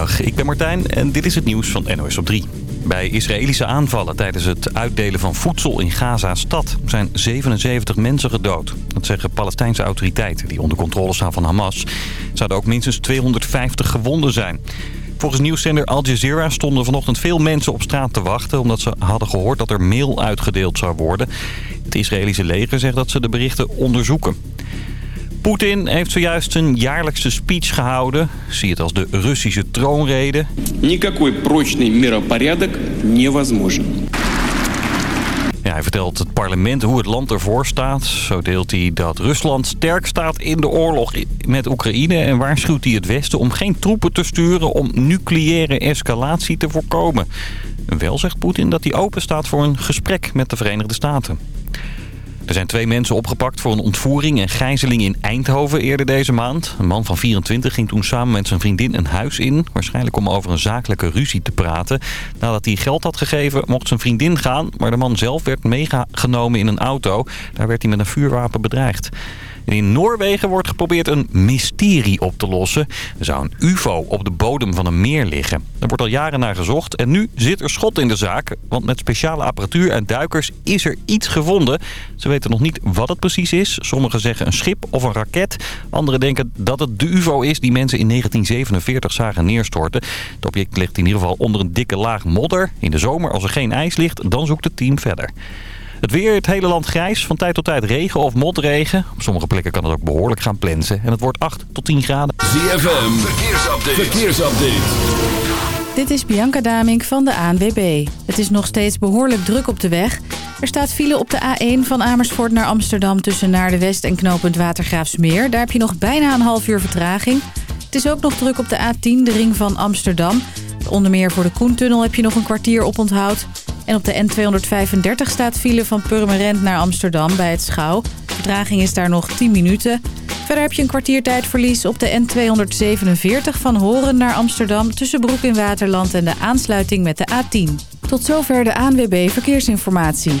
Ik ben Martijn en dit is het nieuws van NOS op 3. Bij Israëlische aanvallen tijdens het uitdelen van voedsel in Gaza-stad zijn 77 mensen gedood. Dat zeggen Palestijnse autoriteiten die onder controle staan van Hamas. Zouden ook minstens 250 gewonden zijn. Volgens nieuwszender Al Jazeera stonden vanochtend veel mensen op straat te wachten... omdat ze hadden gehoord dat er mail uitgedeeld zou worden. Het Israëlische leger zegt dat ze de berichten onderzoeken. Poetin heeft zojuist zijn jaarlijkse speech gehouden. Zie het als de Russische troonrede. Никакой прочный миропорядок невозможен. Ja, hij vertelt het parlement hoe het land ervoor staat. Zo deelt hij dat Rusland sterk staat in de oorlog met Oekraïne... en waarschuwt hij het Westen om geen troepen te sturen... om nucleaire escalatie te voorkomen. Wel zegt Poetin dat hij open staat voor een gesprek met de Verenigde Staten. Er zijn twee mensen opgepakt voor een ontvoering en gijzeling in Eindhoven eerder deze maand. Een man van 24 ging toen samen met zijn vriendin een huis in. Waarschijnlijk om over een zakelijke ruzie te praten. Nadat hij geld had gegeven mocht zijn vriendin gaan. Maar de man zelf werd meegenomen in een auto. Daar werd hij met een vuurwapen bedreigd in Noorwegen wordt geprobeerd een mysterie op te lossen. Er zou een ufo op de bodem van een meer liggen. Er wordt al jaren naar gezocht en nu zit er schot in de zaak. Want met speciale apparatuur en duikers is er iets gevonden. Ze weten nog niet wat het precies is. Sommigen zeggen een schip of een raket. Anderen denken dat het de ufo is die mensen in 1947 zagen neerstorten. Het object ligt in ieder geval onder een dikke laag modder. In de zomer, als er geen ijs ligt, dan zoekt het team verder. Het weer, het hele land grijs. Van tijd tot tijd regen of motregen. Op sommige plekken kan het ook behoorlijk gaan plensen. En het wordt 8 tot 10 graden. ZFM, verkeersupdate. verkeersupdate. Dit is Bianca Damink van de ANWB. Het is nog steeds behoorlijk druk op de weg. Er staat file op de A1 van Amersfoort naar Amsterdam... tussen Naar de West en knooppunt Watergraafsmeer. Daar heb je nog bijna een half uur vertraging. Het is ook nog druk op de A10, de ring van Amsterdam. Onder meer voor de Koentunnel heb je nog een kwartier op onthoud. En op de N235 staat file van Purmerend naar Amsterdam bij het Schouw. Vertraging is daar nog 10 minuten. Verder heb je een kwartiertijdverlies op de N247 van Horen naar Amsterdam... tussen Broek in Waterland en de aansluiting met de A10. Tot zover de ANWB Verkeersinformatie.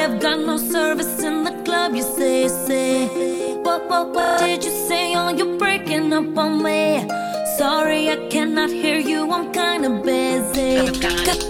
have got no service in the club, you say, say. What, what, what did you say? Oh, you're breaking up on me. Sorry, I cannot hear you, I'm kinda busy.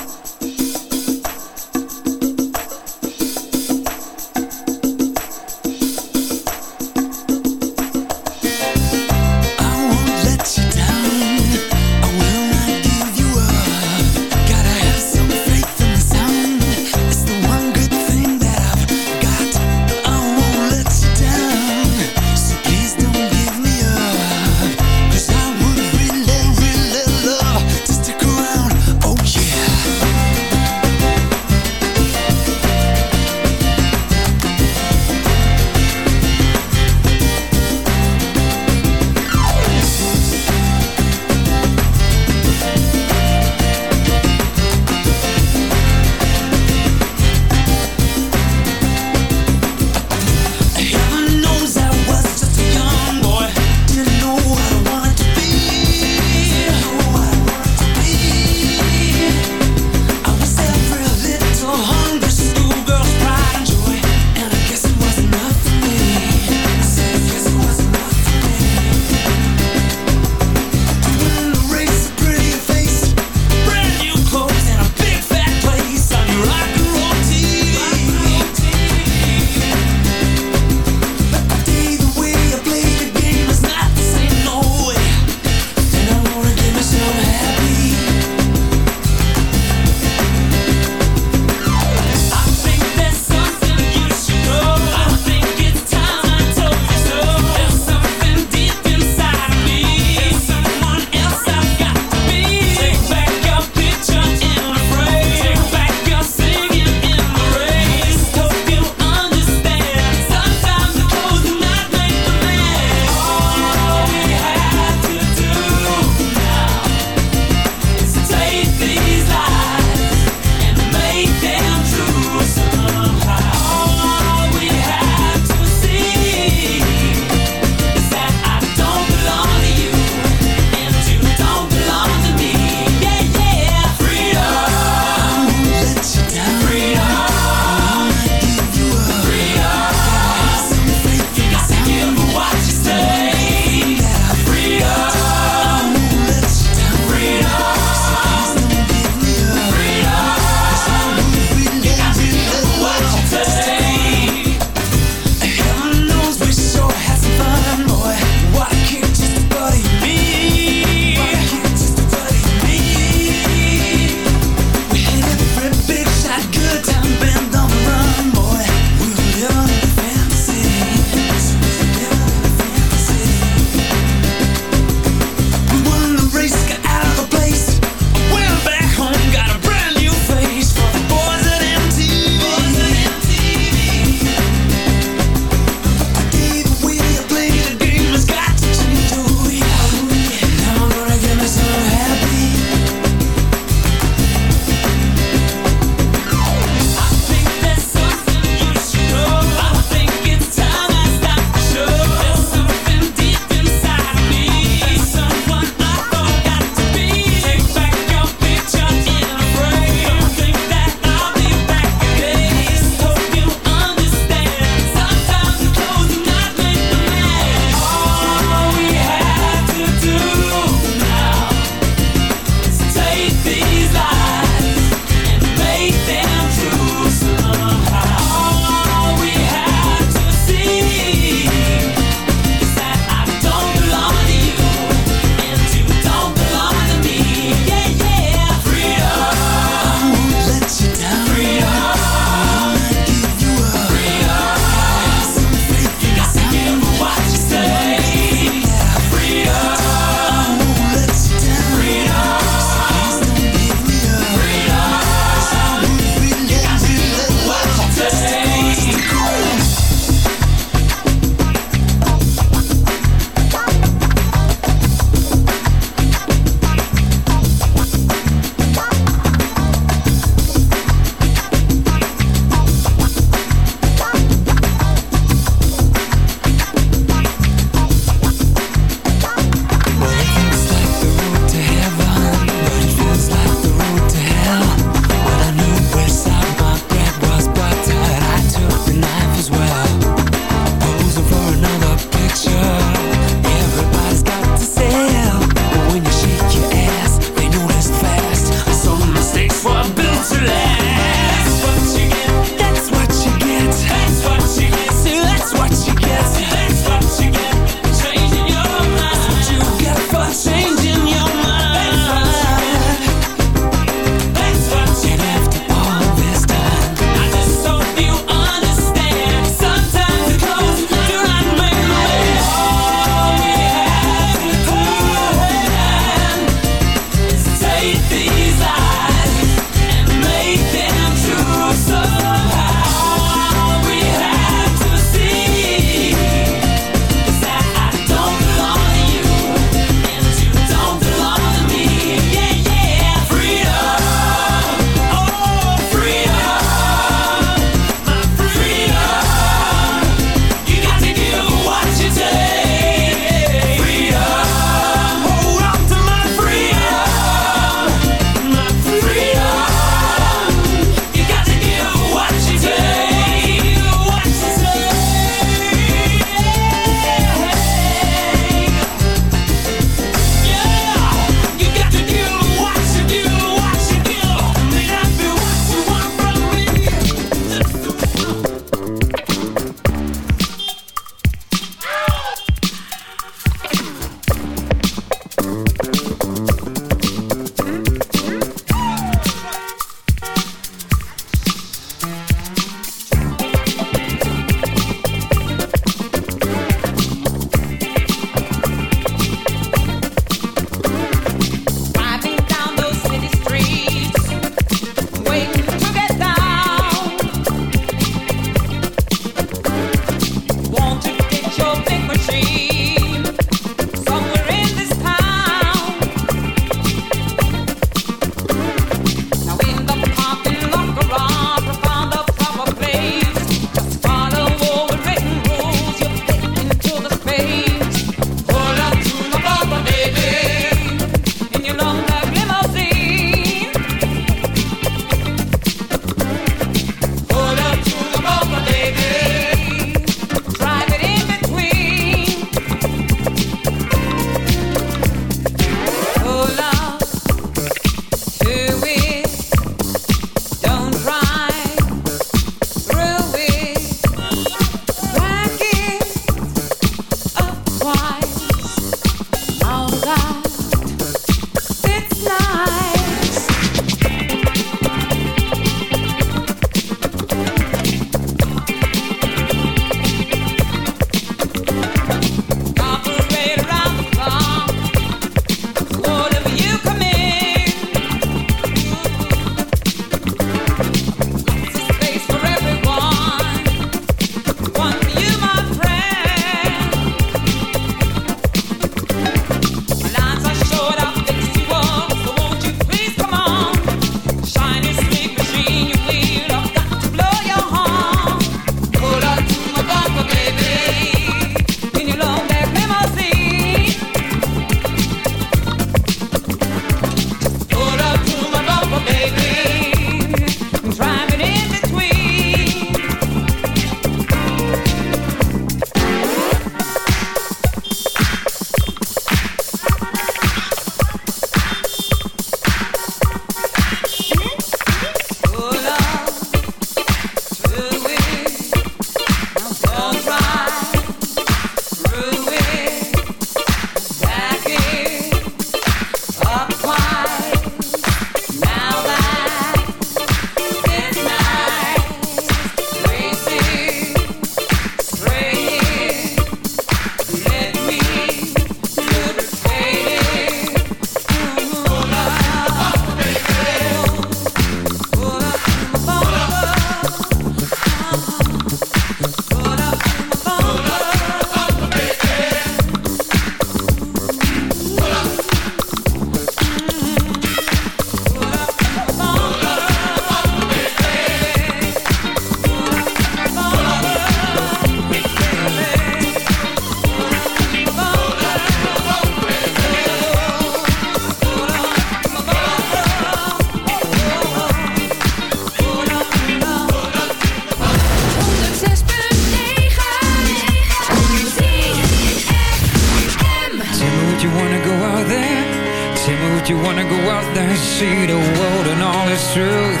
But you wanna go out there and see the world and all its truth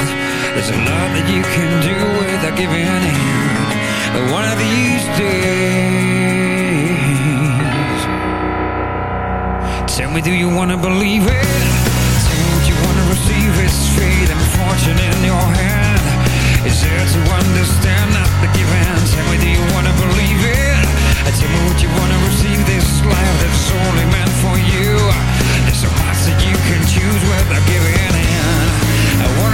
There's a lot that you can do without giving in But one of these days Tell me do you wanna believe it? Tell me what you wanna receive it fate and fortune in your hand Is there to understand not the giving? Tell me do you wanna believe it? Tell me what you wanna receive this life that's only meant for you? You can choose whether giving in. I want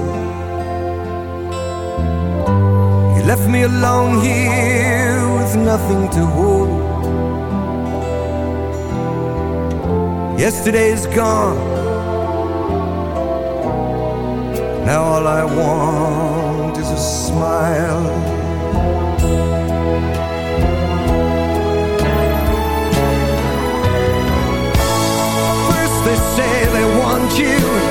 Left me alone here with nothing to hold. Yesterday's gone. Now all I want is a smile. First they say they want you.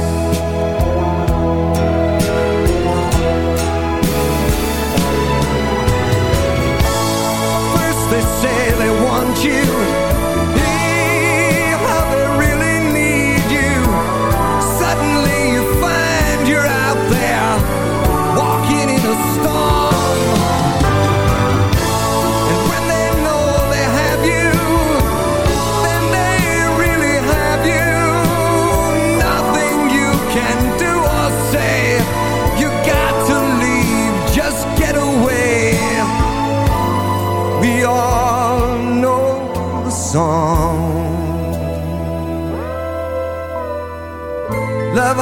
they say they want you.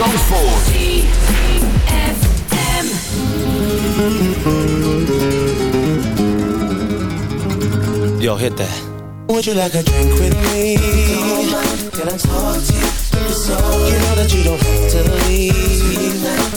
Zandvoort. Yo, hit that. Would you like a drink with me? Can I talk to you? You know that you don't have to leave.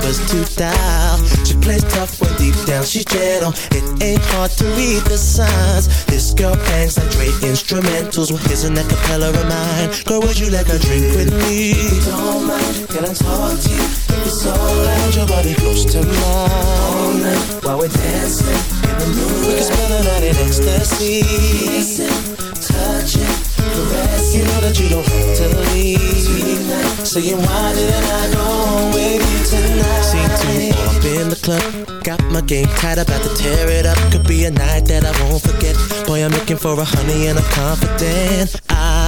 numbers to dial. She plays tough when deep down she's gentle. It ain't hard to read the signs. This girl bangs like Dre instrumentals. Well, here's an acapella of mine. Girl, would you like a drink with me? Don't mind, can I talk to you? If it's alright, your body close to mine. All night while we're dancing in the moonlight. We can spend the night in ecstasy. Kissing, caressing. You know that you don't have to leave. Saying why didn't I go with you tonight? Seen two all up in the club. Got my game tight, about to tear it up. Could be a night that I won't forget. Boy, I'm looking for a honey and I'm confident. I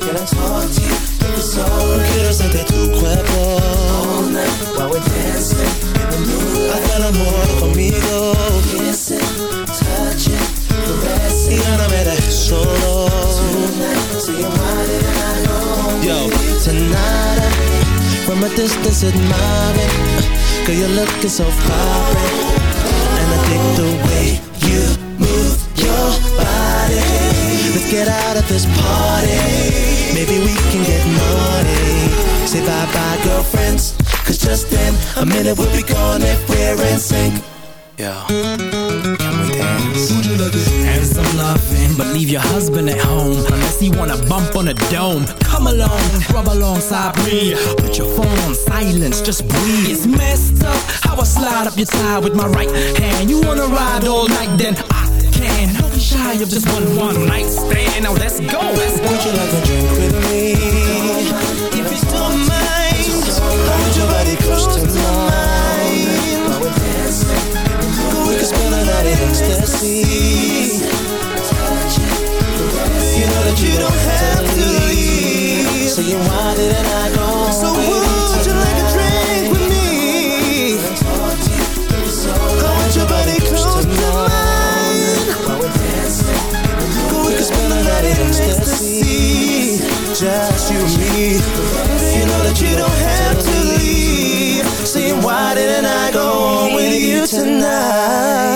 Can I talk to you? All night while we're dancing in the moonlight. Kissing, touching. Tonight, saying why didn't I go home Yo, with tonight from a distance admiring uh, Girl, you're looking so vibrant And I dig the way Let's get out of this party Maybe we can get money. Say bye-bye, girlfriends Cause just in a minute we'll be gone if we're in sync Yo, can we dance? And some loving, but leave your husband at home unless he wanna bump on a dome. Come along, rub alongside me. Put your phone on silence, just breathe. It's messed up how I slide up your tie with my right hand. You wanna ride all night, then I can. Don't be shy of just one one night stand. Now let's go, let's go. Would you like a drink with me? If you don't mind, Hold your body close to mine. while we're dancing. We can spend the night in ecstasy You know that you don't have to leave. Saying why didn't I go tonight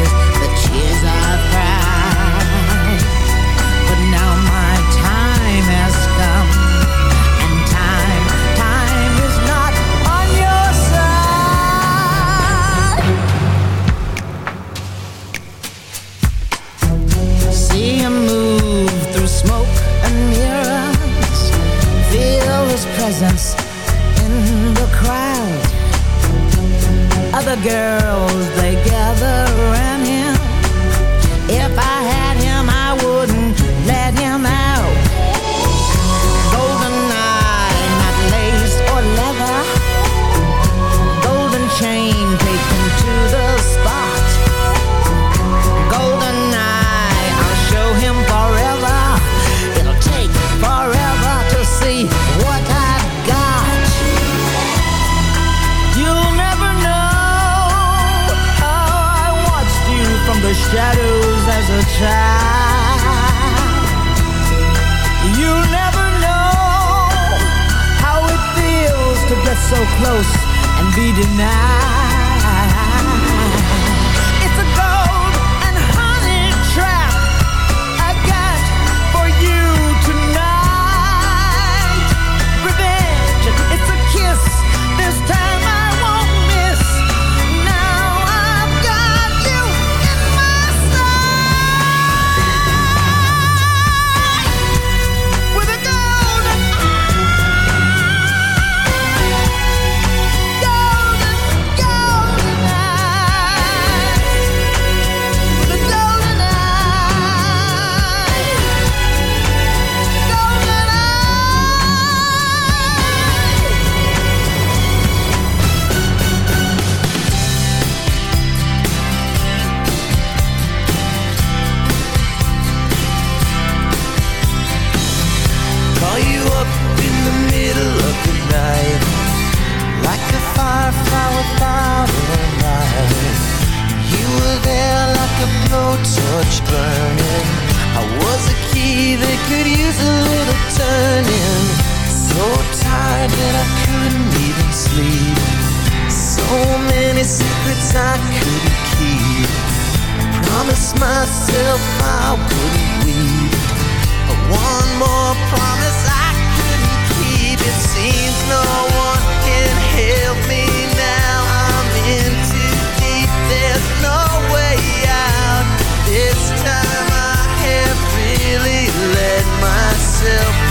the girls they gather promise myself I wouldn't leave. One more promise I couldn't keep. It seems no one can help me now. I'm in too deep. There's no way out. This time I have really let myself.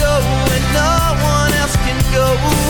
go when no one else can go.